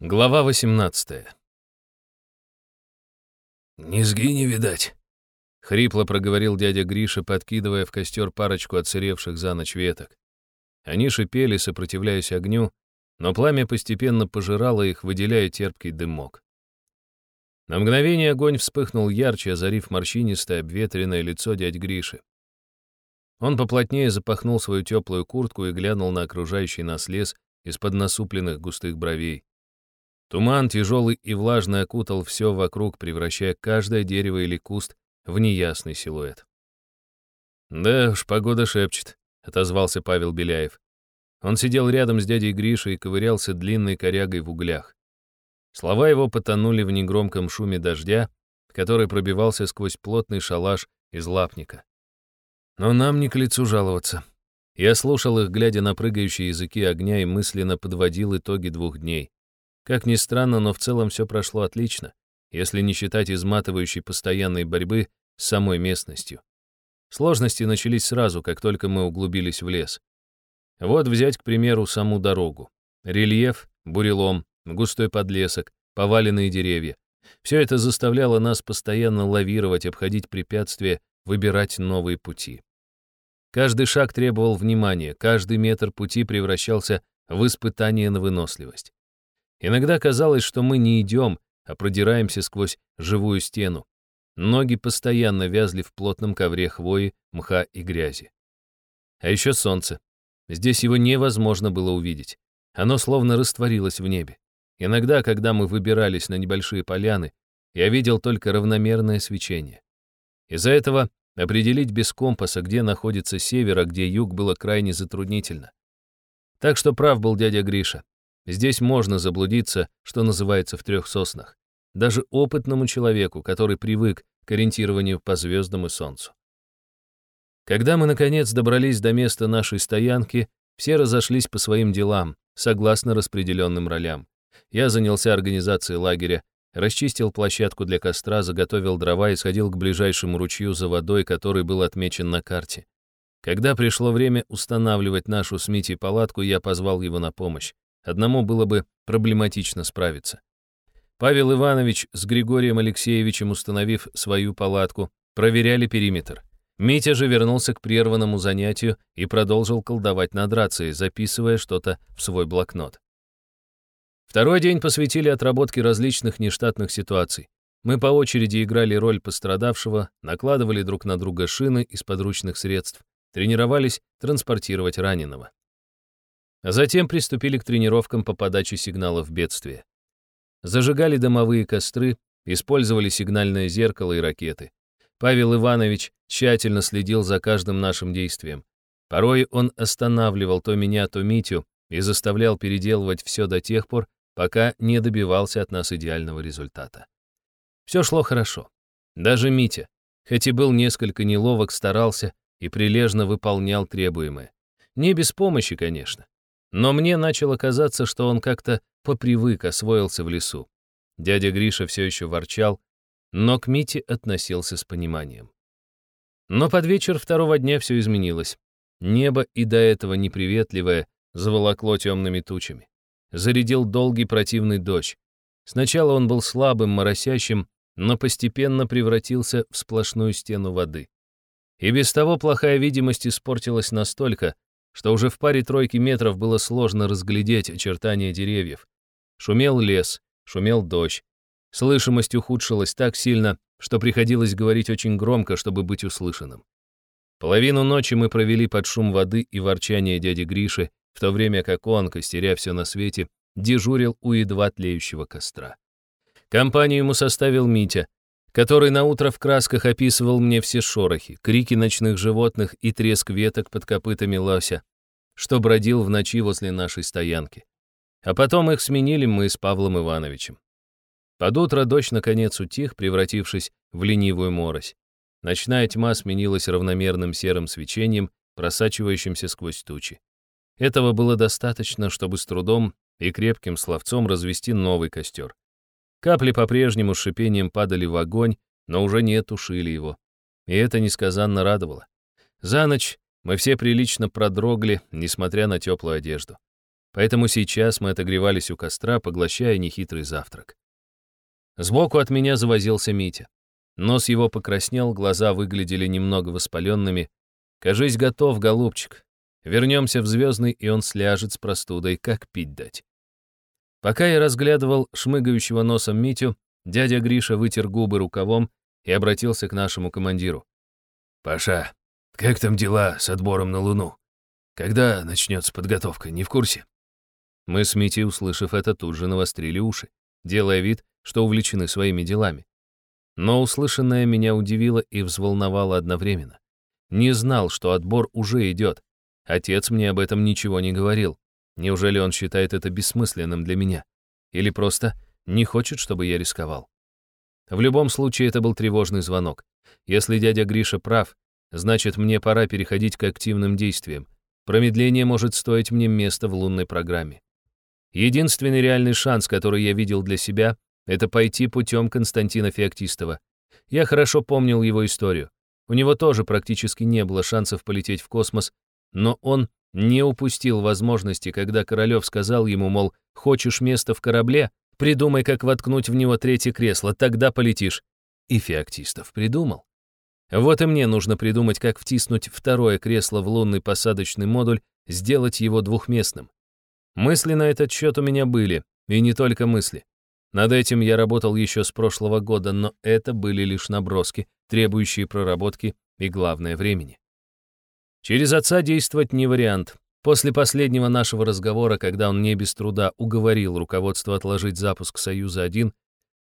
Глава 18 «Низги не видать», — хрипло проговорил дядя Гриша, подкидывая в костер парочку отсыревших за ночь веток. Они шипели, сопротивляясь огню, но пламя постепенно пожирало их, выделяя терпкий дымок. На мгновение огонь вспыхнул ярче, озарив морщинистое, обветренное лицо дядь Гриши. Он поплотнее запахнул свою теплую куртку и глянул на окружающий нас лес из-под насупленных густых бровей. Туман тяжелый и влажный окутал все вокруг, превращая каждое дерево или куст в неясный силуэт. «Да уж, погода шепчет», — отозвался Павел Беляев. Он сидел рядом с дядей Гришей и ковырялся длинной корягой в углях. Слова его потонули в негромком шуме дождя, который пробивался сквозь плотный шалаш из лапника. Но нам не к лицу жаловаться. Я слушал их, глядя на прыгающие языки огня, и мысленно подводил итоги двух дней. Как ни странно, но в целом все прошло отлично, если не считать изматывающей постоянной борьбы с самой местностью. Сложности начались сразу, как только мы углубились в лес. Вот взять, к примеру, саму дорогу. Рельеф, бурелом, густой подлесок, поваленные деревья. Все это заставляло нас постоянно лавировать, обходить препятствия, выбирать новые пути. Каждый шаг требовал внимания, каждый метр пути превращался в испытание на выносливость. Иногда казалось, что мы не идем, а продираемся сквозь живую стену. Ноги постоянно вязли в плотном ковре хвои, мха и грязи. А еще солнце. Здесь его невозможно было увидеть. Оно словно растворилось в небе. Иногда, когда мы выбирались на небольшие поляны, я видел только равномерное свечение. Из-за этого определить без компаса, где находится север, а где юг, было крайне затруднительно. Так что прав был дядя Гриша. Здесь можно заблудиться, что называется, в трех соснах. Даже опытному человеку, который привык к ориентированию по звездам и солнцу. Когда мы, наконец, добрались до места нашей стоянки, все разошлись по своим делам, согласно распределенным ролям. Я занялся организацией лагеря, расчистил площадку для костра, заготовил дрова и сходил к ближайшему ручью за водой, который был отмечен на карте. Когда пришло время устанавливать нашу с Митей палатку, я позвал его на помощь. Одному было бы проблематично справиться. Павел Иванович с Григорием Алексеевичем, установив свою палатку, проверяли периметр. Митя же вернулся к прерванному занятию и продолжил колдовать над рацией, записывая что-то в свой блокнот. Второй день посвятили отработке различных нештатных ситуаций. Мы по очереди играли роль пострадавшего, накладывали друг на друга шины из подручных средств, тренировались транспортировать раненого. Затем приступили к тренировкам по подаче сигналов бедствия. Зажигали домовые костры, использовали сигнальное зеркало и ракеты. Павел Иванович тщательно следил за каждым нашим действием. Порой он останавливал то меня, то Митю и заставлял переделывать все до тех пор, пока не добивался от нас идеального результата. Все шло хорошо. Даже Митя, хоть и был несколько неловок, старался и прилежно выполнял требуемое. Не без помощи, конечно. Но мне начало казаться, что он как-то попривык, освоился в лесу. Дядя Гриша все еще ворчал, но к Мите относился с пониманием. Но под вечер второго дня все изменилось. Небо и до этого неприветливое заволокло темными тучами. Зарядил долгий противный дождь. Сначала он был слабым, моросящим, но постепенно превратился в сплошную стену воды. И без того плохая видимость испортилась настолько, что уже в паре тройки метров было сложно разглядеть очертания деревьев. Шумел лес, шумел дождь. Слышимость ухудшилась так сильно, что приходилось говорить очень громко, чтобы быть услышанным. Половину ночи мы провели под шум воды и ворчание дяди Гриши, в то время как он, костеря все на свете, дежурил у едва тлеющего костра. Компанию ему составил Митя, который наутро в красках описывал мне все шорохи, крики ночных животных и треск веток под копытами лося, что бродил в ночи возле нашей стоянки. А потом их сменили мы с Павлом Ивановичем. Под утро дождь наконец утих, превратившись в ленивую морось. Ночная тьма сменилась равномерным серым свечением, просачивающимся сквозь тучи. Этого было достаточно, чтобы с трудом и крепким словцом развести новый костер. Капли по-прежнему с шипением падали в огонь, но уже не тушили его. И это несказанно радовало. За ночь мы все прилично продрогли, несмотря на теплую одежду. Поэтому сейчас мы отогревались у костра, поглощая нехитрый завтрак. Сбоку от меня завозился Митя. Нос его покраснел, глаза выглядели немного воспаленными. «Кажись, готов, голубчик. Вернемся в Звездный, и он сляжет с простудой, как пить дать». Пока я разглядывал шмыгающего носом Митю, дядя Гриша вытер губы рукавом и обратился к нашему командиру. «Паша, как там дела с отбором на Луну? Когда начнется подготовка, не в курсе?» Мы с Митей, услышав это, тут же навострили уши, делая вид, что увлечены своими делами. Но услышанное меня удивило и взволновало одновременно. Не знал, что отбор уже идет. Отец мне об этом ничего не говорил. Неужели он считает это бессмысленным для меня? Или просто не хочет, чтобы я рисковал? В любом случае, это был тревожный звонок. Если дядя Гриша прав, значит, мне пора переходить к активным действиям. Промедление может стоить мне места в лунной программе. Единственный реальный шанс, который я видел для себя, это пойти путем Константина Феоктистова. Я хорошо помнил его историю. У него тоже практически не было шансов полететь в космос, но он не упустил возможности, когда Королёв сказал ему, мол, хочешь место в корабле, придумай, как воткнуть в него третье кресло, тогда полетишь. И Феоктистов придумал. Вот и мне нужно придумать, как втиснуть второе кресло в лунный посадочный модуль, сделать его двухместным. Мысли на этот счет у меня были, и не только мысли. Над этим я работал еще с прошлого года, но это были лишь наброски, требующие проработки и, главное, времени. Через отца действовать не вариант. После последнего нашего разговора, когда он не без труда уговорил руководство отложить запуск «Союза-1»,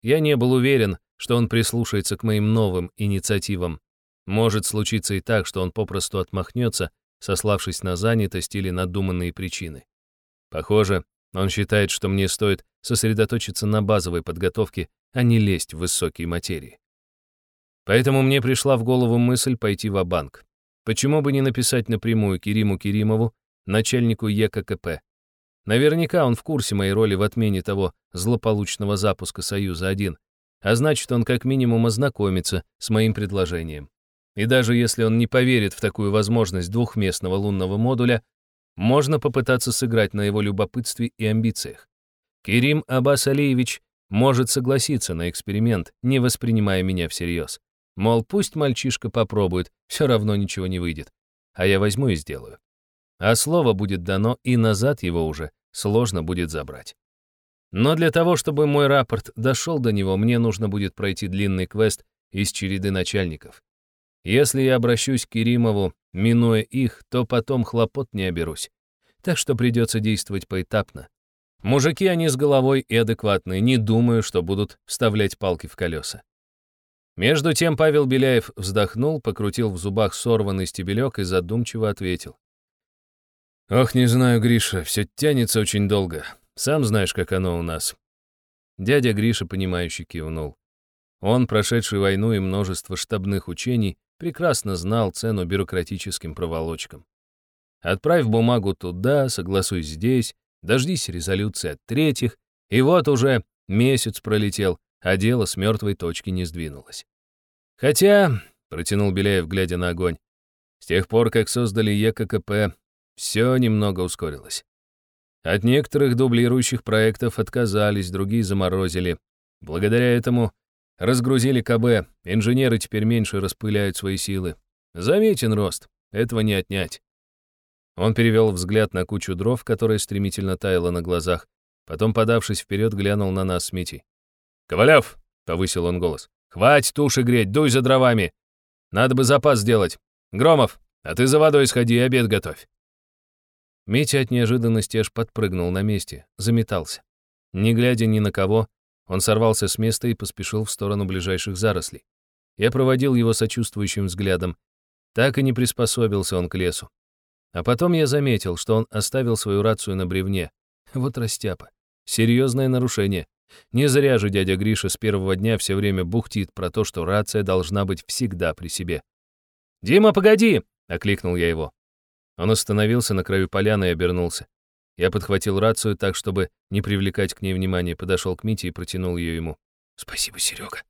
я не был уверен, что он прислушается к моим новым инициативам. Может случиться и так, что он попросту отмахнется, сославшись на занятость или надуманные причины. Похоже, он считает, что мне стоит сосредоточиться на базовой подготовке, а не лезть в высокие материи. Поэтому мне пришла в голову мысль пойти в банк Почему бы не написать напрямую Кириму Киримову, начальнику ЕККП? Наверняка он в курсе моей роли в отмене того злополучного запуска «Союза-1», а значит, он как минимум ознакомится с моим предложением. И даже если он не поверит в такую возможность двухместного лунного модуля, можно попытаться сыграть на его любопытстве и амбициях. Керим Аббас Алиевич может согласиться на эксперимент, не воспринимая меня всерьез. Мол, пусть мальчишка попробует, все равно ничего не выйдет. А я возьму и сделаю. А слово будет дано, и назад его уже сложно будет забрать. Но для того, чтобы мой рапорт дошел до него, мне нужно будет пройти длинный квест из череды начальников. Если я обращусь к Керимову, минуя их, то потом хлопот не оберусь. Так что придется действовать поэтапно. Мужики они с головой и адекватные, не думаю, что будут вставлять палки в колеса. Между тем Павел Беляев вздохнул, покрутил в зубах сорванный стебелек и задумчиво ответил. «Ох, не знаю, Гриша, все тянется очень долго. Сам знаешь, как оно у нас». Дядя Гриша, понимающий, кивнул. Он, прошедший войну и множество штабных учений, прекрасно знал цену бюрократическим проволочкам. Отправь бумагу туда, согласуй здесь, дождись резолюции от третьих, и вот уже месяц пролетел, а дело с мертвой точки не сдвинулось. Хотя, — протянул Беляев, глядя на огонь, с тех пор, как создали ЕККП, все немного ускорилось. От некоторых дублирующих проектов отказались, другие заморозили. Благодаря этому разгрузили КБ, инженеры теперь меньше распыляют свои силы. Заметен рост, этого не отнять. Он перевел взгляд на кучу дров, которая стремительно таяла на глазах, потом, подавшись вперед, глянул на нас с Митей. «Ковалев!» — повысил он голос. «Хватит туши греть, дуй за дровами! Надо бы запас сделать. Громов, а ты за водой сходи и обед готовь». Митя от неожиданности аж подпрыгнул на месте, заметался. Не глядя ни на кого, он сорвался с места и поспешил в сторону ближайших зарослей. Я проводил его сочувствующим взглядом. Так и не приспособился он к лесу. А потом я заметил, что он оставил свою рацию на бревне. Вот растяпа. Серьезное нарушение. Не зря же дядя Гриша с первого дня все время бухтит про то, что рация должна быть всегда при себе. «Дима, погоди!» — окликнул я его. Он остановился на краю поляны и обернулся. Я подхватил рацию так, чтобы не привлекать к ней внимания, подошел к Мите и протянул ее ему. «Спасибо, Серега!»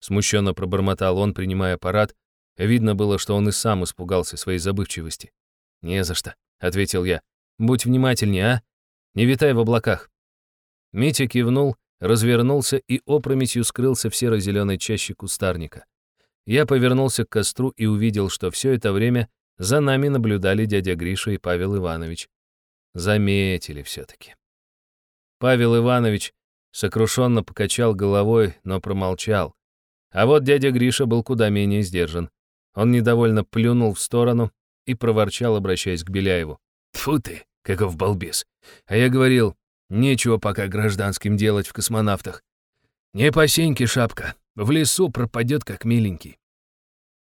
Смущенно пробормотал он, принимая аппарат. Видно было, что он и сам испугался своей забывчивости. «Не за что», — ответил я. «Будь внимательнее, а? Не витай в облаках». Митя кивнул, развернулся и опрометью скрылся в серо-зеленой чаще кустарника. Я повернулся к костру и увидел, что все это время за нами наблюдали дядя Гриша и Павел Иванович. Заметили все-таки. Павел Иванович сокрушенно покачал головой, но промолчал. А вот дядя Гриша был куда менее сдержан. Он недовольно плюнул в сторону и проворчал, обращаясь к Беляеву. Тфу ты, каков балбес. А я говорил, нечего пока гражданским делать в космонавтах. Не по сеньке шапка, в лесу пропадет как миленький.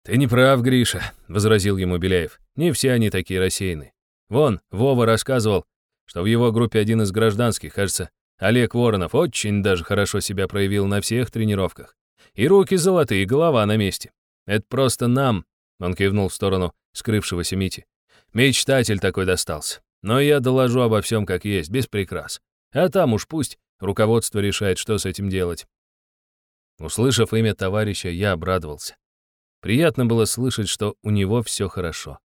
«Ты не прав, Гриша», — возразил ему Беляев. «Не все они такие рассеяны. Вон, Вова рассказывал, что в его группе один из гражданских, кажется, Олег Воронов, очень даже хорошо себя проявил на всех тренировках. И руки золотые, и голова на месте. Это просто нам, он кивнул в сторону скрывшегося Мити. Мечтатель такой достался. Но я доложу обо всем как есть, без прикрас. А там уж пусть руководство решает, что с этим делать. Услышав имя товарища, я обрадовался. Приятно было слышать, что у него все хорошо.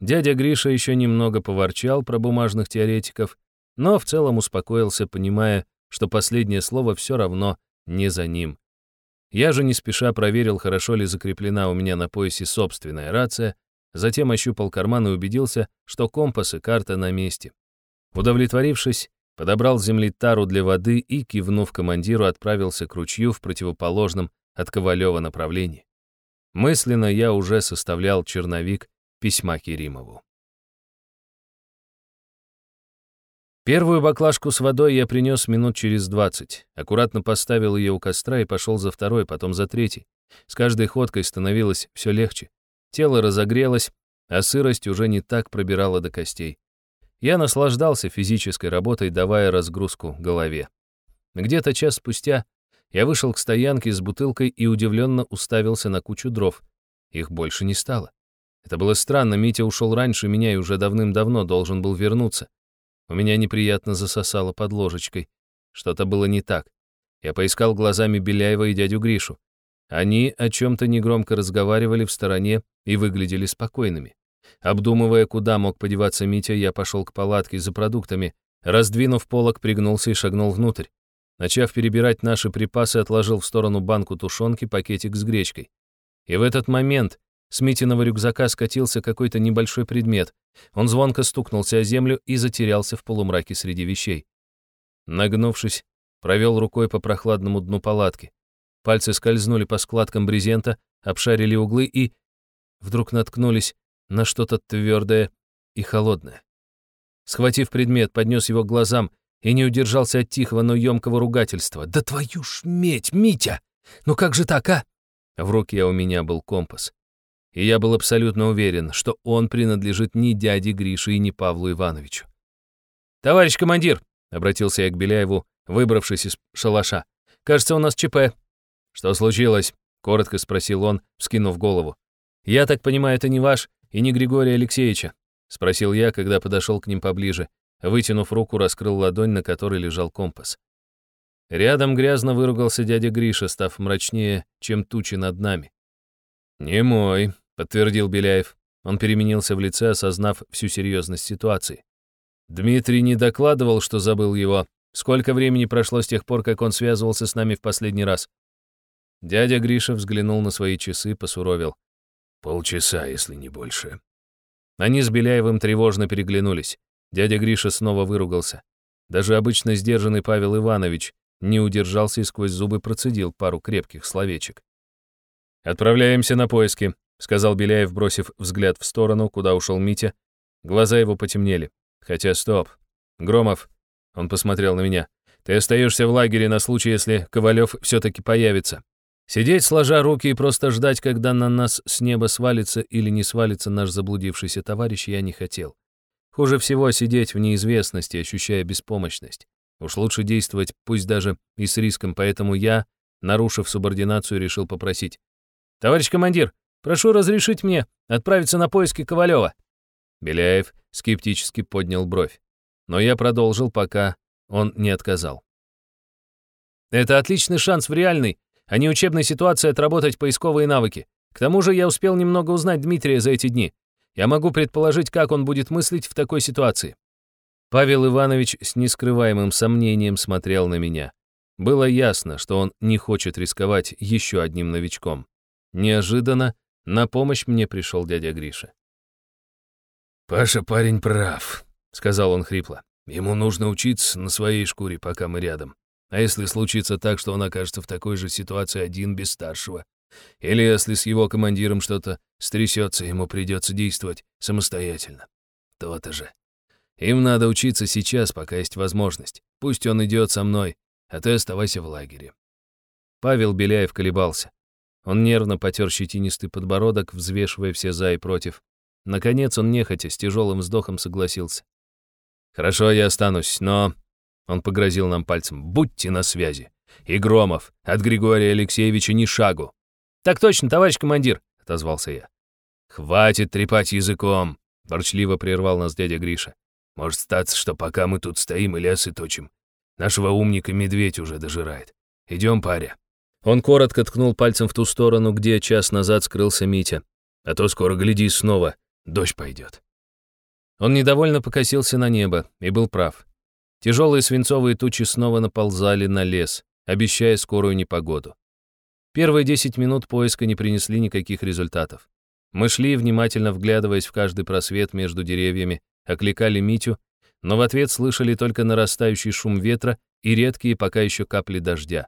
Дядя Гриша еще немного поворчал про бумажных теоретиков, но в целом успокоился, понимая, что последнее слово все равно не за ним. Я же не спеша проверил, хорошо ли закреплена у меня на поясе собственная рация, затем ощупал карман и убедился, что компас и карта на месте. Удовлетворившись, подобрал с земли тару для воды и, кивнув командиру, отправился к ручью в противоположном от Ковалева направлении. Мысленно я уже составлял черновик письма Керимову. Первую баклажку с водой я принес минут через двадцать, аккуратно поставил ее у костра и пошел за второй, потом за третий. С каждой ходкой становилось все легче. Тело разогрелось, а сырость уже не так пробирала до костей. Я наслаждался физической работой, давая разгрузку голове. Где-то час спустя я вышел к стоянке с бутылкой и удивленно уставился на кучу дров. Их больше не стало. Это было странно, Митя ушел раньше меня и уже давным-давно должен был вернуться. У меня неприятно засосало под ложечкой. Что-то было не так. Я поискал глазами Беляева и дядю Гришу. Они о чем-то негромко разговаривали в стороне и выглядели спокойными. Обдумывая, куда мог подеваться Митя, я пошел к палатке за продуктами. Раздвинув полок, пригнулся и шагнул внутрь. Начав перебирать наши припасы, отложил в сторону банку тушенки, пакетик с гречкой. И в этот момент с Митиного рюкзака скатился какой-то небольшой предмет. Он звонко стукнулся о землю и затерялся в полумраке среди вещей. Нагнувшись, провел рукой по прохладному дну палатки. Пальцы скользнули по складкам брезента, обшарили углы и... Вдруг наткнулись на что-то твердое и холодное. Схватив предмет, поднес его к глазам и не удержался от тихого, но емкого ругательства. «Да твою ж медь, Митя! Ну как же так, а?» В руке у меня был компас и я был абсолютно уверен, что он принадлежит не дяде Грише и не Павлу Ивановичу. «Товарищ командир!» — обратился я к Беляеву, выбравшись из шалаша. «Кажется, у нас ЧП». «Что случилось?» — коротко спросил он, вскинув голову. «Я так понимаю, это не ваш и не Григория Алексеевича?» — спросил я, когда подошел к ним поближе. Вытянув руку, раскрыл ладонь, на которой лежал компас. Рядом грязно выругался дядя Гриша, став мрачнее, чем тучи над нами. «Не мой», — подтвердил Беляев. Он переменился в лице, осознав всю серьезность ситуации. Дмитрий не докладывал, что забыл его. Сколько времени прошло с тех пор, как он связывался с нами в последний раз? Дядя Гриша взглянул на свои часы, посуровил. Полчаса, если не больше. Они с Беляевым тревожно переглянулись. Дядя Гриша снова выругался. Даже обычно сдержанный Павел Иванович не удержался и сквозь зубы процедил пару крепких словечек. «Отправляемся на поиски», — сказал Беляев, бросив взгляд в сторону, куда ушел Митя. Глаза его потемнели. Хотя стоп. Громов, он посмотрел на меня. Ты остаешься в лагере на случай, если Ковалев все-таки появится. Сидеть, сложа руки и просто ждать, когда на нас с неба свалится или не свалится наш заблудившийся товарищ, я не хотел. Хуже всего сидеть в неизвестности, ощущая беспомощность. Уж лучше действовать, пусть даже и с риском, поэтому я, нарушив субординацию, решил попросить. «Товарищ командир, Прошу разрешить мне отправиться на поиски Ковалева». Беляев скептически поднял бровь. Но я продолжил, пока он не отказал. «Это отличный шанс в реальной, а не учебной ситуации отработать поисковые навыки. К тому же я успел немного узнать Дмитрия за эти дни. Я могу предположить, как он будет мыслить в такой ситуации». Павел Иванович с нескрываемым сомнением смотрел на меня. Было ясно, что он не хочет рисковать еще одним новичком. Неожиданно на помощь мне пришел дядя Гриша. «Паша парень прав», — сказал он хрипло. «Ему нужно учиться на своей шкуре, пока мы рядом. А если случится так, что он окажется в такой же ситуации один без старшего? Или если с его командиром что-то стрясется, ему придется действовать самостоятельно? То-то же. Им надо учиться сейчас, пока есть возможность. Пусть он идет со мной, а ты оставайся в лагере». Павел Беляев колебался. Он нервно потер щетинистый подбородок, взвешивая все «за» и «против». Наконец он нехотя, с тяжелым вздохом согласился. «Хорошо, я останусь, но...» Он погрозил нам пальцем. «Будьте на связи. И Громов, от Григория Алексеевича ни шагу». «Так точно, товарищ командир», — отозвался я. «Хватит трепать языком», — ворчливо прервал нас дядя Гриша. «Может статься, что пока мы тут стоим и лесы точим, нашего умника медведь уже дожирает. Идем, паря». Он коротко ткнул пальцем в ту сторону, где час назад скрылся Митя. «А то скоро, гляди, снова Дождь пойдет. Он недовольно покосился на небо и был прав. Тяжелые свинцовые тучи снова наползали на лес, обещая скорую непогоду. Первые десять минут поиска не принесли никаких результатов. Мы шли, внимательно вглядываясь в каждый просвет между деревьями, окликали Митю, но в ответ слышали только нарастающий шум ветра и редкие пока еще капли дождя.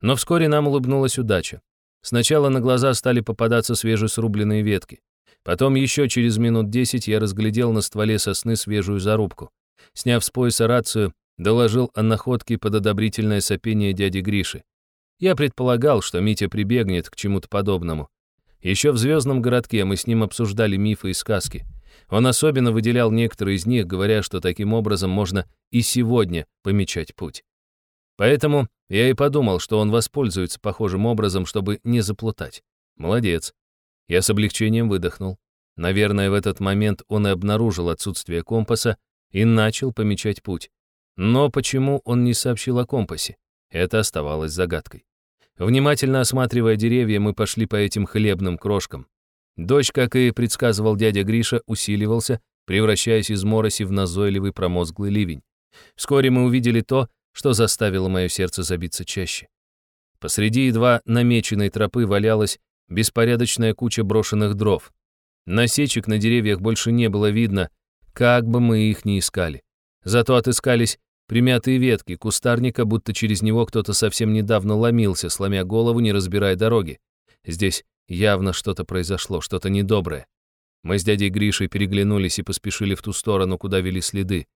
Но вскоре нам улыбнулась удача. Сначала на глаза стали попадаться свежесрубленные ветки. Потом еще через минут десять я разглядел на стволе сосны свежую зарубку. Сняв с пояса рацию, доложил о находке под одобрительное сопение дяди Гриши. Я предполагал, что Митя прибегнет к чему-то подобному. Еще в звездном городке мы с ним обсуждали мифы и сказки. Он особенно выделял некоторые из них, говоря, что таким образом можно и сегодня помечать путь. Поэтому я и подумал, что он воспользуется похожим образом, чтобы не заплутать. Молодец. Я с облегчением выдохнул. Наверное, в этот момент он и обнаружил отсутствие компаса и начал помечать путь. Но почему он не сообщил о компасе? Это оставалось загадкой. Внимательно осматривая деревья, мы пошли по этим хлебным крошкам. Дождь, как и предсказывал дядя Гриша, усиливался, превращаясь из мороси в назойливый промозглый ливень. Вскоре мы увидели то, что заставило мое сердце забиться чаще. Посреди едва намеченной тропы валялась беспорядочная куча брошенных дров. Насечек на деревьях больше не было видно, как бы мы их ни искали. Зато отыскались примятые ветки кустарника, будто через него кто-то совсем недавно ломился, сломя голову, не разбирая дороги. Здесь явно что-то произошло, что-то недоброе. Мы с дядей Гришей переглянулись и поспешили в ту сторону, куда вели следы.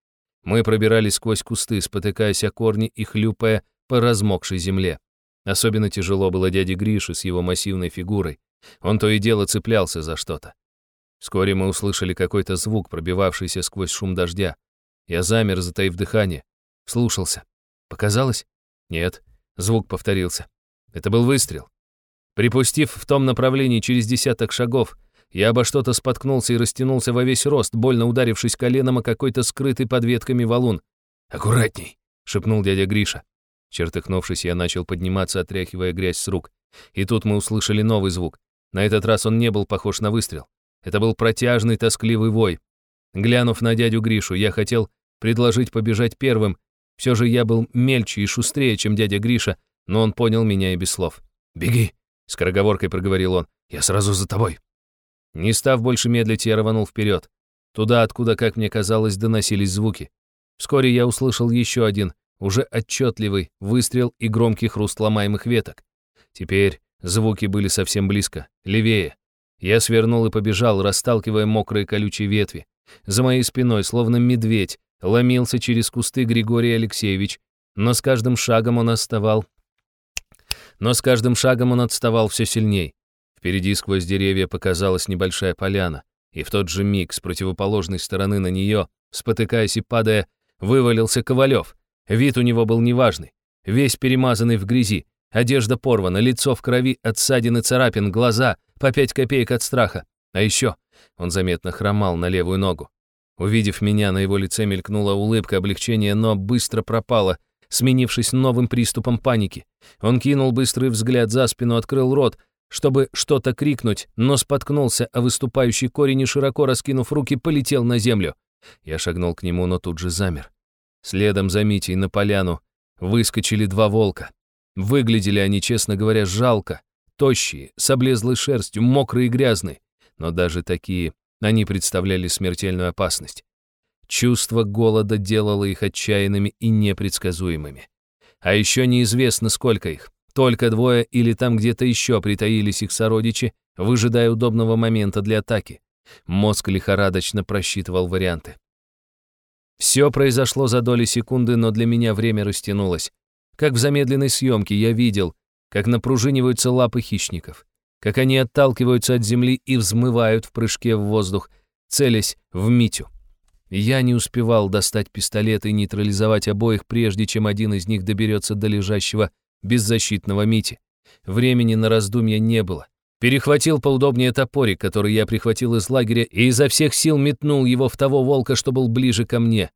Мы пробирались сквозь кусты, спотыкаясь о корни и хлюпая по размокшей земле. Особенно тяжело было дяде Грише с его массивной фигурой. Он то и дело цеплялся за что-то. Вскоре мы услышали какой-то звук, пробивавшийся сквозь шум дождя. Я замер, затаив дыхание. Слушался. Показалось? Нет. Звук повторился. Это был выстрел. Припустив в том направлении через десяток шагов, я обо что-то споткнулся и растянулся во весь рост, больно ударившись коленом о какой-то скрытый под ветками валун. «Аккуратней!» — шепнул дядя Гриша. Чертыхнувшись, я начал подниматься, отряхивая грязь с рук. И тут мы услышали новый звук. На этот раз он не был похож на выстрел. Это был протяжный, тоскливый вой. Глянув на дядю Гришу, я хотел предложить побежать первым. Все же я был мельче и шустрее, чем дядя Гриша, но он понял меня и без слов. «Беги!» — скороговоркой проговорил он. «Я сразу за тобой!» Не став больше медлить, я рванул вперед. Туда, откуда, как мне казалось, доносились звуки. Вскоре я услышал еще один, уже отчетливый выстрел и громкий хруст ломаемых веток. Теперь звуки были совсем близко, левее. Я свернул и побежал, расталкивая мокрые колючие ветви. За моей спиной, словно медведь, ломился через кусты Григорий Алексеевич, но с каждым шагом он отставал. Но с каждым шагом он отставал все сильней. Впереди сквозь деревья показалась небольшая поляна, и в тот же миг с противоположной стороны на нее, спотыкаясь и падая, вывалился Ковалев. Вид у него был неважный, весь перемазанный в грязи, одежда порвана, лицо в крови от и царапин, глаза по пять копеек от страха. А еще он заметно хромал на левую ногу. Увидев меня, на его лице мелькнула улыбка облегчения, но быстро пропала, сменившись новым приступом паники. Он кинул быстрый взгляд за спину, открыл рот, чтобы что-то крикнуть, но споткнулся, а выступающий корень и широко раскинув руки, полетел на землю. Я шагнул к нему, но тут же замер. Следом за Митей на поляну выскочили два волка. Выглядели они, честно говоря, жалко. Тощие, с облезлой шерстью, мокрые и грязные. Но даже такие они представляли смертельную опасность. Чувство голода делало их отчаянными и непредсказуемыми. А еще неизвестно, сколько их. Только двое или там где-то еще притаились их сородичи, выжидая удобного момента для атаки. Мозг лихорадочно просчитывал варианты. Все произошло за доли секунды, но для меня время растянулось. Как в замедленной съемке я видел, как напружиниваются лапы хищников, как они отталкиваются от земли и взмывают в прыжке в воздух, целясь в Митю. Я не успевал достать пистолет и нейтрализовать обоих, прежде чем один из них доберется до лежащего беззащитного Мити. Времени на раздумья не было. Перехватил поудобнее топорик, который я прихватил из лагеря, и изо всех сил метнул его в того волка, что был ближе ко мне.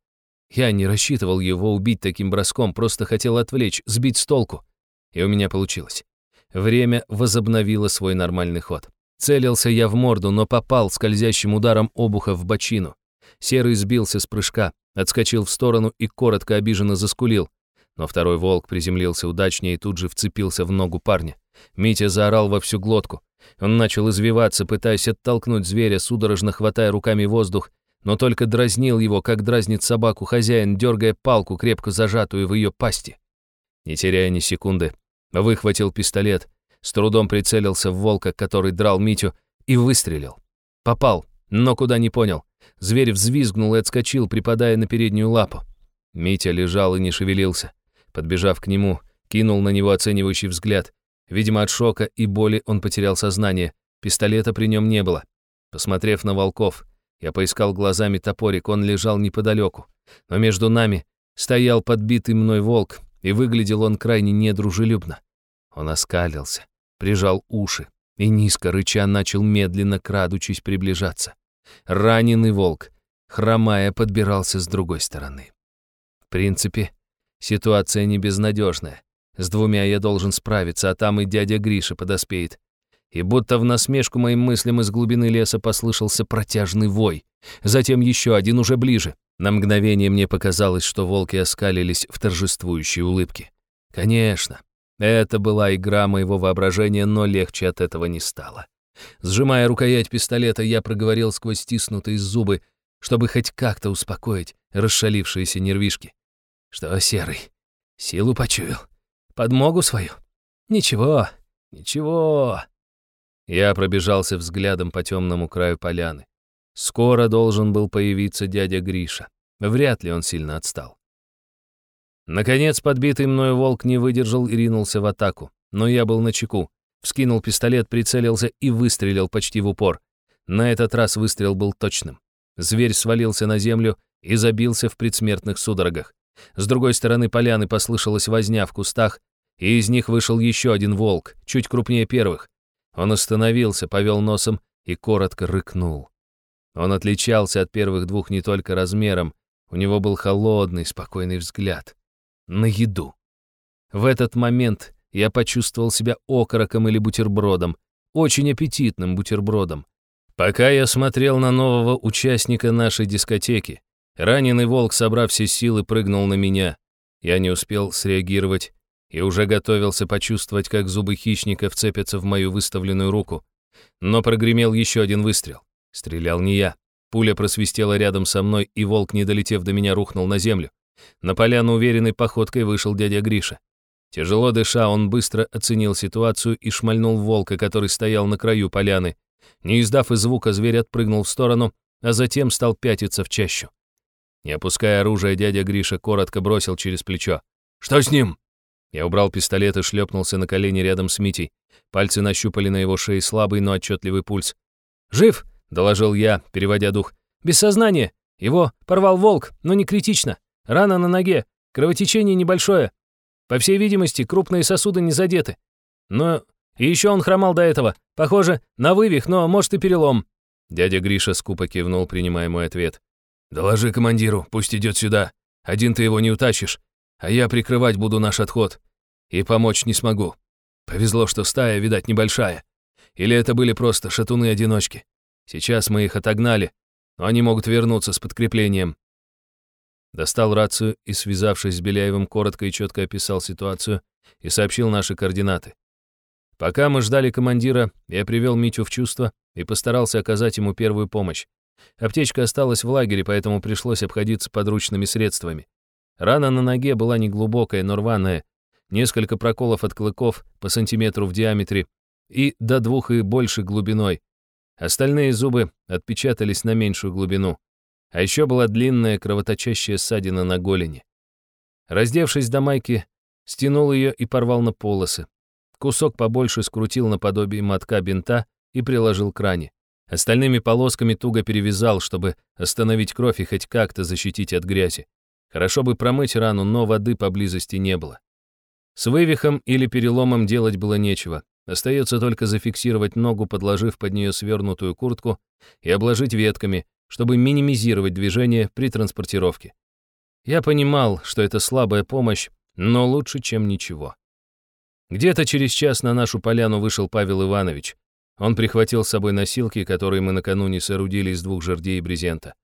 Я не рассчитывал его убить таким броском, просто хотел отвлечь, сбить с толку. И у меня получилось. Время возобновило свой нормальный ход. Целился я в морду, но попал скользящим ударом обуха в бочину. Серый сбился с прыжка, отскочил в сторону и коротко обиженно заскулил. Но второй волк приземлился удачнее и тут же вцепился в ногу парня. Митя заорал во всю глотку. Он начал извиваться, пытаясь оттолкнуть зверя, судорожно хватая руками воздух, но только дразнил его, как дразнит собаку хозяин, дергая палку, крепко зажатую в ее пасти. Не теряя ни секунды, выхватил пистолет, с трудом прицелился в волка, который драл Митю, и выстрелил. Попал, но куда не понял. Зверь взвизгнул и отскочил, припадая на переднюю лапу. Митя лежал и не шевелился. Подбежав к нему, кинул на него оценивающий взгляд. Видимо, от шока и боли он потерял сознание. Пистолета при нем не было. Посмотрев на волков, я поискал глазами топорик, он лежал неподалеку. Но между нами стоял подбитый мной волк, и выглядел он крайне недружелюбно. Он оскалился, прижал уши и низко рыча начал медленно, крадучись, приближаться. Раненый волк, хромая, подбирался с другой стороны. В принципе, ситуация не безнадежная. С двумя я должен справиться, а там и дядя Гриша подоспеет. И будто в насмешку моим мыслям из глубины леса послышался протяжный вой. Затем еще один уже ближе. На мгновение мне показалось, что волки оскалились в торжествующей улыбке. Конечно, это была игра моего воображения, но легче от этого не стало. Сжимая рукоять пистолета, я проговорил сквозь стиснутые зубы, чтобы хоть как-то успокоить расшалившиеся нервишки. Что, Серый, силу почуял? Подмогу свою? Ничего, ничего. Я пробежался взглядом по темному краю поляны. Скоро должен был появиться дядя Гриша. Вряд ли он сильно отстал. Наконец, подбитый мною волк не выдержал и ринулся в атаку. Но я был на чеку. Вскинул пистолет, прицелился и выстрелил почти в упор. На этот раз выстрел был точным. Зверь свалился на землю и забился в предсмертных судорогах. С другой стороны поляны послышалась возня в кустах, и из них вышел еще один волк, чуть крупнее первых. Он остановился, повел носом и коротко рыкнул. Он отличался от первых двух не только размером, у него был холодный, спокойный взгляд. На еду. В этот момент я почувствовал себя окороком или бутербродом, очень аппетитным бутербродом. Пока я смотрел на нового участника нашей дискотеки, раненый волк, собрав все силы, прыгнул на меня. Я не успел среагировать и уже готовился почувствовать, как зубы хищника вцепятся в мою выставленную руку. Но прогремел еще один выстрел. Стрелял не я. Пуля просвистела рядом со мной, и волк, не долетев до меня, рухнул на землю. На поляну уверенной походкой вышел дядя Гриша. Тяжело дыша, он быстро оценил ситуацию и шмальнул волка, который стоял на краю поляны. Не издав и звука, зверь отпрыгнул в сторону, а затем стал пятиться в чащу. Не опуская оружие, дядя Гриша коротко бросил через плечо. «Что с ним?» Я убрал пистолет и шлепнулся на колени рядом с Митей. Пальцы нащупали на его шее слабый, но отчетливый пульс. «Жив!» — доложил я, переводя дух. «Без сознания. Его порвал волк, но не критично. Рана на ноге, кровотечение небольшое. По всей видимости, крупные сосуды не задеты. Но и еще он хромал до этого. Похоже, на вывих, но может и перелом». Дядя Гриша скупо кивнул, принимая мой ответ. «Доложи командиру, пусть идет сюда. Один ты его не утащишь, а я прикрывать буду наш отход. И помочь не смогу. Повезло, что стая, видать, небольшая. Или это были просто шатуны-одиночки. Сейчас мы их отогнали, но они могут вернуться с подкреплением. достал рацию и, связавшись с Беляевым, коротко и четко описал ситуацию и сообщил наши координаты. Пока мы ждали командира, я привел Митю в чувство и постарался оказать ему первую помощь. Аптечка осталась в лагере, поэтому пришлось обходиться подручными средствами. Рана на ноге была неглубокая, но рваная, несколько проколов от клыков по сантиметру в диаметре и до двух и больше глубиной. Остальные зубы отпечатались на меньшую глубину. А еще была длинная кровоточащая ссадина на голени. Раздевшись до майки, стянул ее и порвал на полосы. Кусок побольше скрутил наподобие мотка бинта и приложил к ране. Остальными полосками туго перевязал, чтобы остановить кровь и хоть как-то защитить от грязи. Хорошо бы промыть рану, но воды поблизости не было. С вывихом или переломом делать было нечего. Остается только зафиксировать ногу, подложив под нее свернутую куртку и обложить ветками, чтобы минимизировать движение при транспортировке. Я понимал, что это слабая помощь, но лучше, чем ничего. Где-то через час на нашу поляну вышел Павел Иванович. Он прихватил с собой носилки, которые мы накануне соорудили из двух жердей и брезента.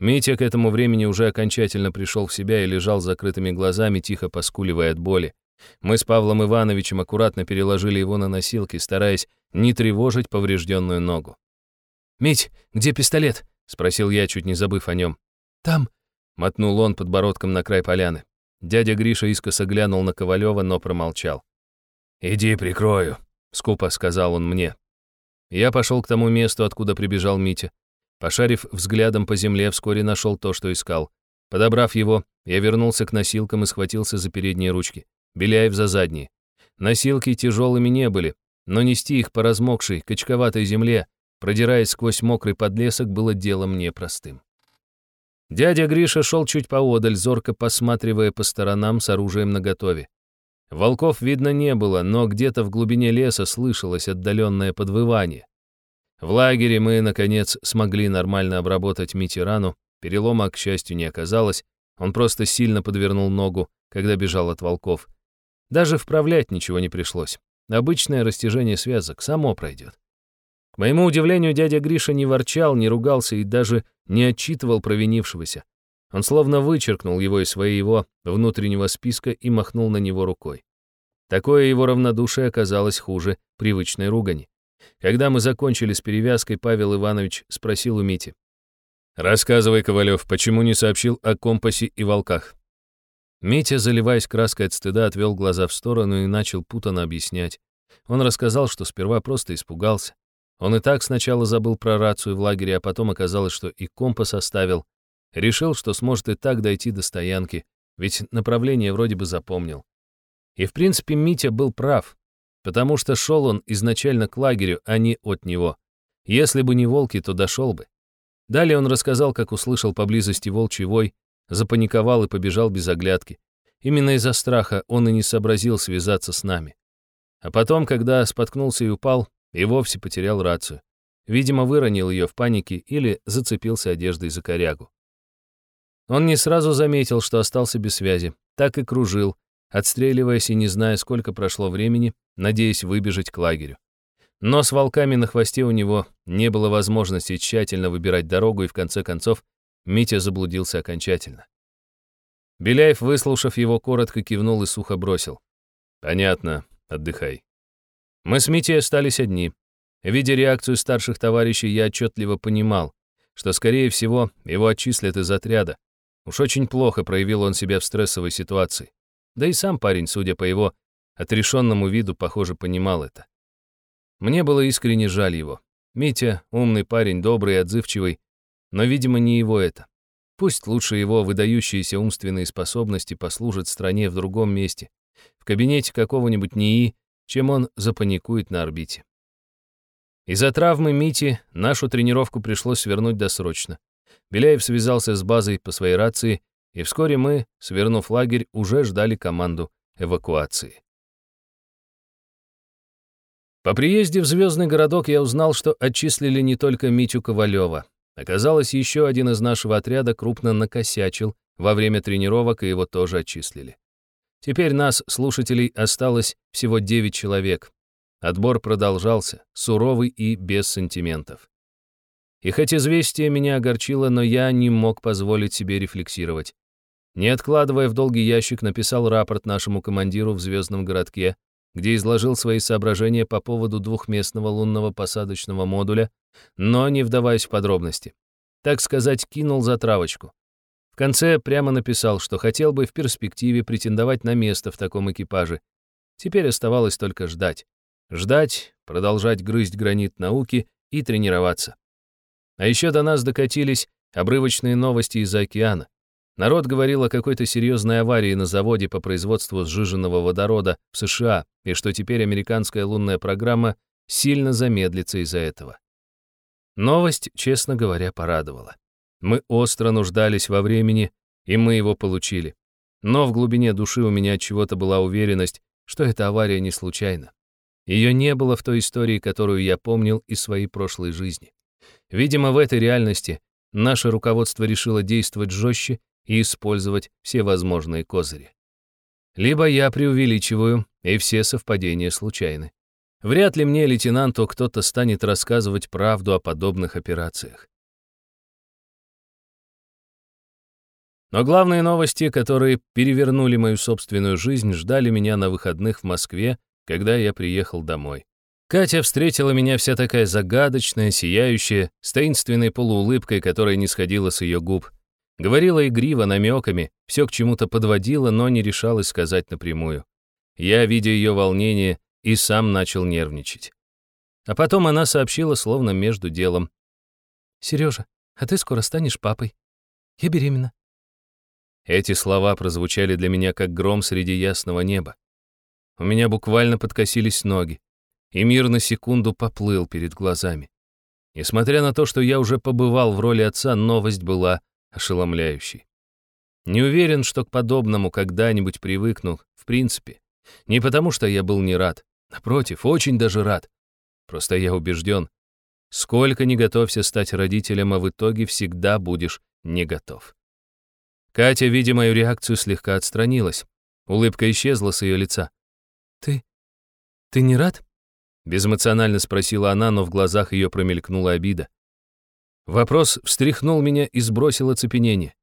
Митя к этому времени уже окончательно пришел в себя и лежал с закрытыми глазами, тихо поскуливая от боли. Мы с Павлом Ивановичем аккуратно переложили его на носилки, стараясь не тревожить поврежденную ногу. «Мить, где пистолет?» — спросил я, чуть не забыв о нем. «Там», — мотнул он подбородком на край поляны. Дядя Гриша искоса глянул на Ковалева, но промолчал. «Иди прикрою», — скупо сказал он мне. Я пошел к тому месту, откуда прибежал Митя. Пошарив взглядом по земле, вскоре нашел то, что искал. Подобрав его, я вернулся к носилкам и схватился за передние ручки. Беляев за задние. Носилки тяжелыми не были, но нести их по размокшей, качковатой земле, продираясь сквозь мокрый подлесок, было делом непростым. Дядя Гриша шел чуть поодаль, зорко посматривая по сторонам с оружием наготове. Волков видно не было, но где-то в глубине леса слышалось отдаленное подвывание. В лагере мы, наконец, смогли нормально обработать Мити рану, перелома, к счастью, не оказалось, он просто сильно подвернул ногу, когда бежал от волков. Даже вправлять ничего не пришлось. Обычное растяжение связок само пройдет. К моему удивлению, дядя Гриша не ворчал, не ругался и даже не отчитывал провинившегося. Он словно вычеркнул его из своего внутреннего списка и махнул на него рукой. Такое его равнодушие оказалось хуже привычной ругани. Когда мы закончили с перевязкой, Павел Иванович спросил у Мити. «Рассказывай, Ковалев, почему не сообщил о компасе и волках?» Митя, заливаясь краской от стыда, отвел глаза в сторону и начал путано объяснять. Он рассказал, что сперва просто испугался. Он и так сначала забыл про рацию в лагере, а потом оказалось, что и компас оставил, Решил, что сможет и так дойти до стоянки, ведь направление вроде бы запомнил. И в принципе Митя был прав, потому что шел он изначально к лагерю, а не от него. Если бы не волки, то дошел бы. Далее он рассказал, как услышал поблизости волчий вой, запаниковал и побежал без оглядки. Именно из-за страха он и не сообразил связаться с нами. А потом, когда споткнулся и упал, и вовсе потерял рацию. Видимо, выронил ее в панике или зацепился одеждой за корягу. Он не сразу заметил, что остался без связи, так и кружил, отстреливаясь и не зная, сколько прошло времени, надеясь выбежать к лагерю. Но с волками на хвосте у него не было возможности тщательно выбирать дорогу, и в конце концов Митя заблудился окончательно. Беляев, выслушав его, коротко кивнул и сухо бросил. «Понятно, отдыхай». Мы с Митей остались одни. Видя реакцию старших товарищей, я отчетливо понимал, что, скорее всего, его отчислят из отряда, Уж очень плохо проявил он себя в стрессовой ситуации. Да и сам парень, судя по его отрешенному виду, похоже, понимал это. Мне было искренне жаль его. Митя — умный парень, добрый и отзывчивый, но, видимо, не его это. Пусть лучше его выдающиеся умственные способности послужат стране в другом месте, в кабинете какого-нибудь НИИ, чем он запаникует на орбите. Из-за травмы Мити нашу тренировку пришлось свернуть досрочно. Беляев связался с базой по своей рации, и вскоре мы, свернув лагерь, уже ждали команду эвакуации. По приезде в Звездный городок я узнал, что отчислили не только Митю Ковалева. Оказалось, еще один из нашего отряда крупно накосячил во время тренировок, и его тоже отчислили. Теперь нас, слушателей, осталось всего 9 человек. Отбор продолжался, суровый и без сантиментов. И хоть известие меня огорчило, но я не мог позволить себе рефлексировать. Не откладывая в долгий ящик, написал рапорт нашему командиру в звездном городке, где изложил свои соображения по поводу двухместного лунного посадочного модуля, но не вдаваясь в подробности. Так сказать, кинул затравочку. В конце прямо написал, что хотел бы в перспективе претендовать на место в таком экипаже. Теперь оставалось только ждать. Ждать, продолжать грызть гранит науки и тренироваться. А еще до нас докатились обрывочные новости из-за океана. Народ говорил о какой-то серьезной аварии на заводе по производству сжиженного водорода в США и что теперь американская лунная программа сильно замедлится из-за этого. Новость, честно говоря, порадовала. Мы остро нуждались во времени, и мы его получили. Но в глубине души у меня чего-то была уверенность, что эта авария не случайна. Ее не было в той истории, которую я помнил из своей прошлой жизни. Видимо, в этой реальности наше руководство решило действовать жестче и использовать все возможные козыри. Либо я преувеличиваю, и все совпадения случайны. Вряд ли мне, лейтенанту, кто-то станет рассказывать правду о подобных операциях. Но главные новости, которые перевернули мою собственную жизнь, ждали меня на выходных в Москве, когда я приехал домой. Катя встретила меня вся такая загадочная, сияющая, с таинственной полуулыбкой, которая не сходила с ее губ. Говорила игриво, намеками, все к чему-то подводила, но не решалась сказать напрямую. Я, видя ее волнение, и сам начал нервничать. А потом она сообщила, словно между делом. «Сережа, а ты скоро станешь папой. Я беременна». Эти слова прозвучали для меня как гром среди ясного неба. У меня буквально подкосились ноги, и мир на секунду поплыл перед глазами. Несмотря на то, что я уже побывал в роли отца, новость была ошеломляющий. Не уверен, что к подобному когда-нибудь привыкну, в принципе. Не потому, что я был не рад. Напротив, очень даже рад. Просто я убежден, сколько не готовься стать родителем, а в итоге всегда будешь не готов. Катя, видя мою реакцию, слегка отстранилась. Улыбка исчезла с ее лица. «Ты... ты не рад?» Безэмоционально спросила она, но в глазах ее промелькнула обида. Вопрос встряхнул меня и сбросил оцепенение.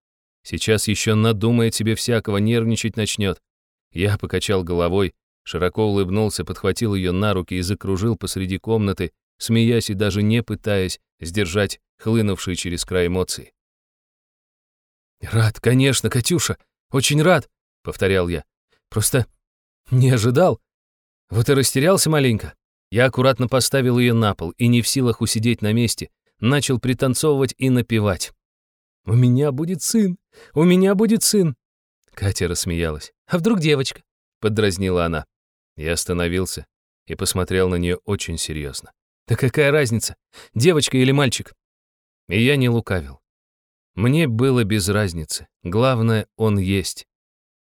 Сейчас еще надумает себе всякого, нервничать начнет. Я покачал головой, широко улыбнулся, подхватил ее на руки и закружил посреди комнаты, смеясь и даже не пытаясь сдержать хлынувшие через край эмоции. «Рад, конечно, Катюша, очень рад», — повторял я. «Просто не ожидал. Вот и растерялся маленько». Я аккуратно поставил ее на пол и не в силах усидеть на месте, начал пританцовывать и напевать. «У меня будет сын! У меня будет сын!» Катя рассмеялась. «А вдруг девочка?» — поддразнила она. Я остановился и посмотрел на нее очень серьезно. «Да какая разница, девочка или мальчик?» И я не лукавил. Мне было без разницы. Главное, он есть.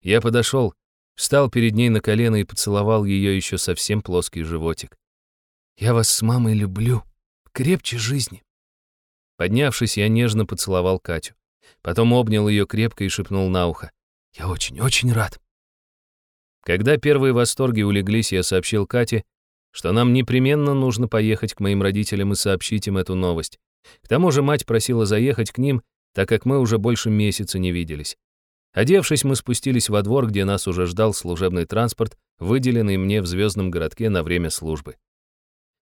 Я подошел, встал перед ней на колено и поцеловал ее еще совсем плоский животик. «Я вас с мамой люблю. Крепче жизни». Поднявшись, я нежно поцеловал Катю. Потом обнял ее крепко и шепнул на ухо. «Я очень-очень рад». Когда первые восторги улеглись, я сообщил Кате, что нам непременно нужно поехать к моим родителям и сообщить им эту новость. К тому же мать просила заехать к ним, так как мы уже больше месяца не виделись. Одевшись, мы спустились во двор, где нас уже ждал служебный транспорт, выделенный мне в звездном городке на время службы.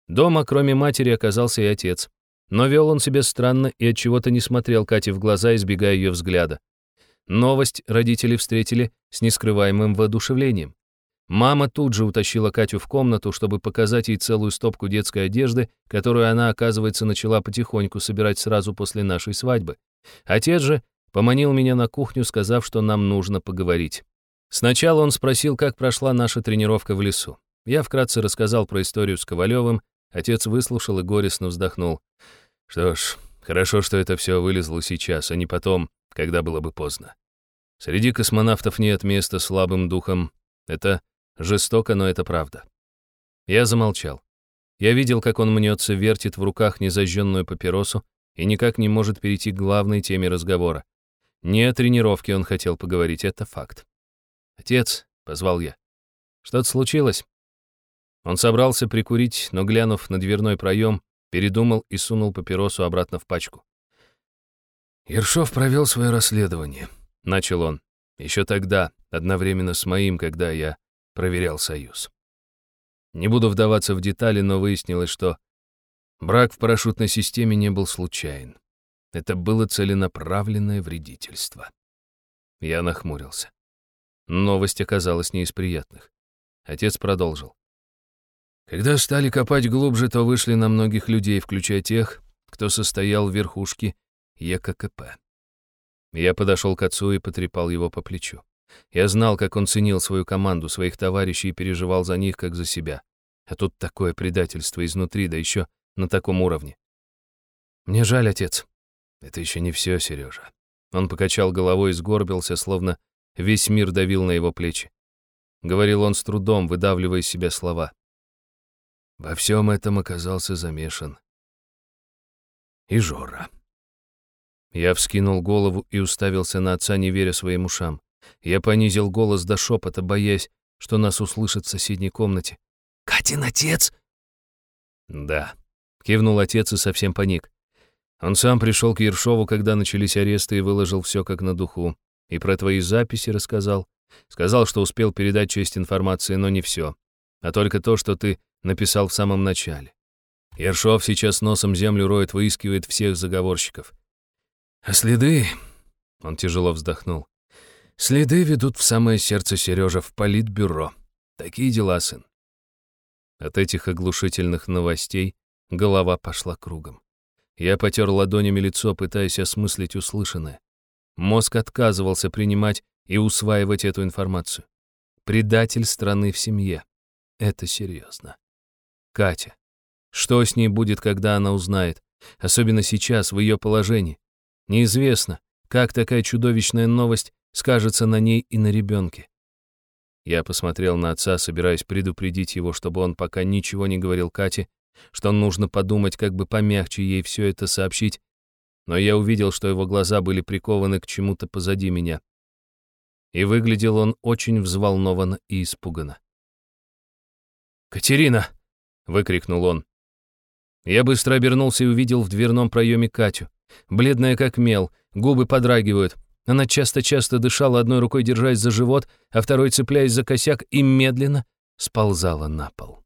Дома, кроме матери, оказался и отец. Но вел он себя странно и от чего то не смотрел Кате в глаза, избегая ее взгляда. Новость родители встретили с нескрываемым воодушевлением. Мама тут же утащила Катю в комнату, чтобы показать ей целую стопку детской одежды, которую она, оказывается, начала потихоньку собирать сразу после нашей свадьбы. Отец же поманил меня на кухню, сказав, что нам нужно поговорить. Сначала он спросил, как прошла наша тренировка в лесу. Я вкратце рассказал про историю с Ковалевым, отец выслушал и горестно вздохнул. Что ж, хорошо, что это все вылезло сейчас, а не потом, когда было бы поздно. Среди космонавтов нет места слабым духом. Это жестоко, но это правда. Я замолчал. Я видел, как он мнется, вертит в руках незажженную папиросу и никак не может перейти к главной теме разговора. Не о тренировке он хотел поговорить, это факт. «Отец», — позвал я, — «что-то случилось?» Он собрался прикурить, но, глянув на дверной проем, передумал и сунул папиросу обратно в пачку. «Ершов провел свое расследование», — начал он. Еще тогда, одновременно с моим, когда я проверял союз. Не буду вдаваться в детали, но выяснилось, что брак в парашютной системе не был случайен. Это было целенаправленное вредительство. Я нахмурился. Новость оказалась не из приятных. Отец продолжил. Когда стали копать глубже, то вышли на многих людей, включая тех, кто состоял в верхушке ЕККП. Я подошел к отцу и потрепал его по плечу. Я знал, как он ценил свою команду, своих товарищей и переживал за них, как за себя. А тут такое предательство изнутри, да еще на таком уровне. Мне жаль, отец. Это еще не все, Сережа. Он покачал головой и сгорбился, словно весь мир давил на его плечи. Говорил он с трудом, выдавливая из себя слова. Во всем этом оказался замешан. И Жора. Я вскинул голову и уставился на отца, не веря своим ушам. Я понизил голос до шепота, боясь, что нас услышат в соседней комнате. «Катин отец?» «Да», — кивнул отец и совсем паник. Он сам пришел к Ершову, когда начались аресты, и выложил все как на духу. И про твои записи рассказал. Сказал, что успел передать часть информации, но не все. А только то, что ты написал в самом начале. Ершов сейчас носом землю роет, выискивает всех заговорщиков. А следы... Он тяжело вздохнул. Следы ведут в самое сердце Сережа в политбюро. Такие дела, сын. От этих оглушительных новостей голова пошла кругом. Я потер ладонями лицо, пытаясь осмыслить услышанное. Мозг отказывался принимать и усваивать эту информацию. Предатель страны в семье. Это серьезно. Катя. Что с ней будет, когда она узнает? Особенно сейчас, в ее положении. Неизвестно, как такая чудовищная новость скажется на ней и на ребенке. Я посмотрел на отца, собираясь предупредить его, чтобы он пока ничего не говорил Кате, что нужно подумать, как бы помягче ей все это сообщить, но я увидел, что его глаза были прикованы к чему-то позади меня. И выглядел он очень взволнованно и испуганно. «Катерина!» — выкрикнул он. Я быстро обернулся и увидел в дверном проеме Катю. Бледная как мел, губы подрагивают. Она часто-часто дышала, одной рукой держась за живот, а второй цепляясь за косяк, и медленно сползала на пол.